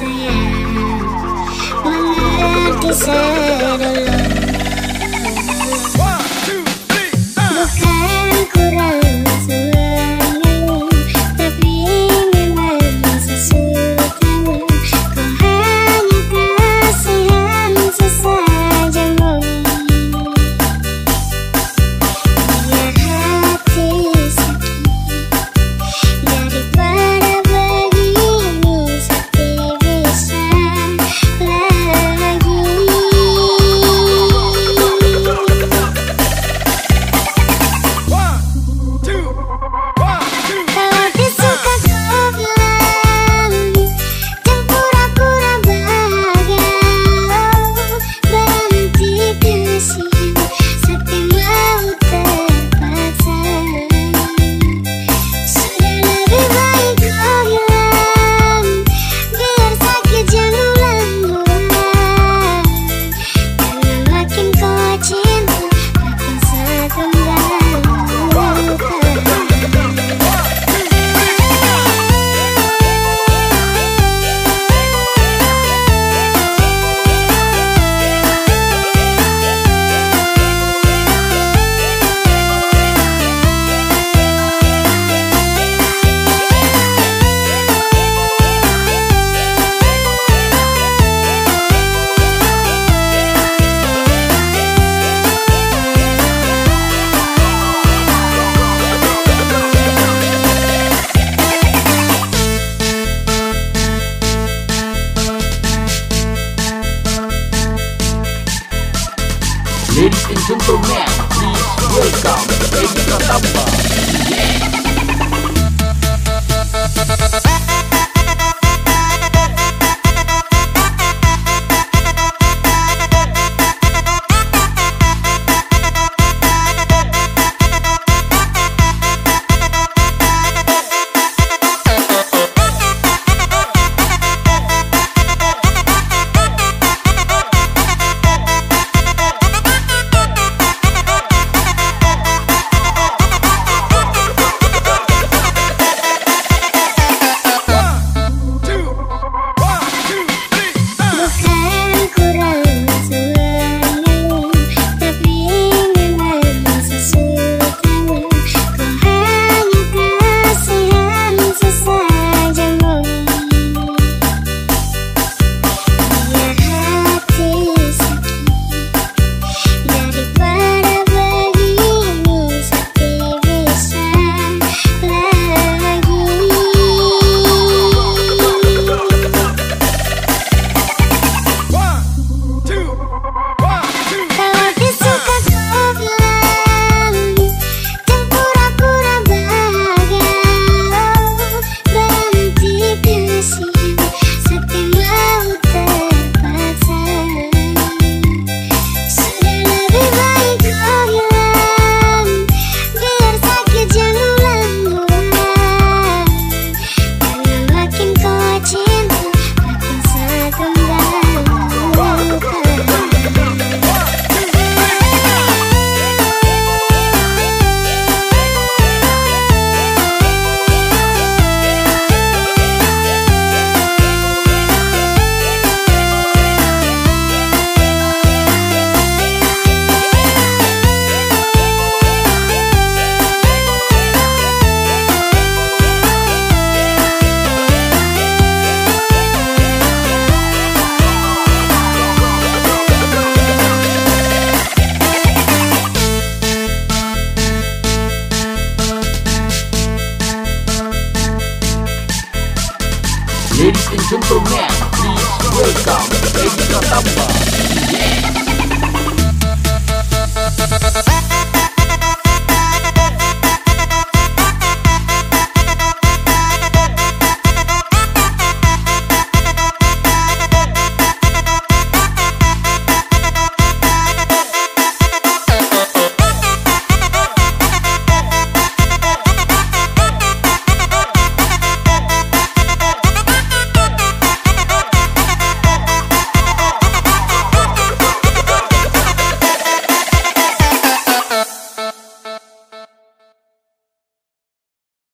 Bukan kurang suka Gentlemen, please welcome Eddie Katamba. Ladies and gentlemen, please welcome Baby Katamba. Yeah.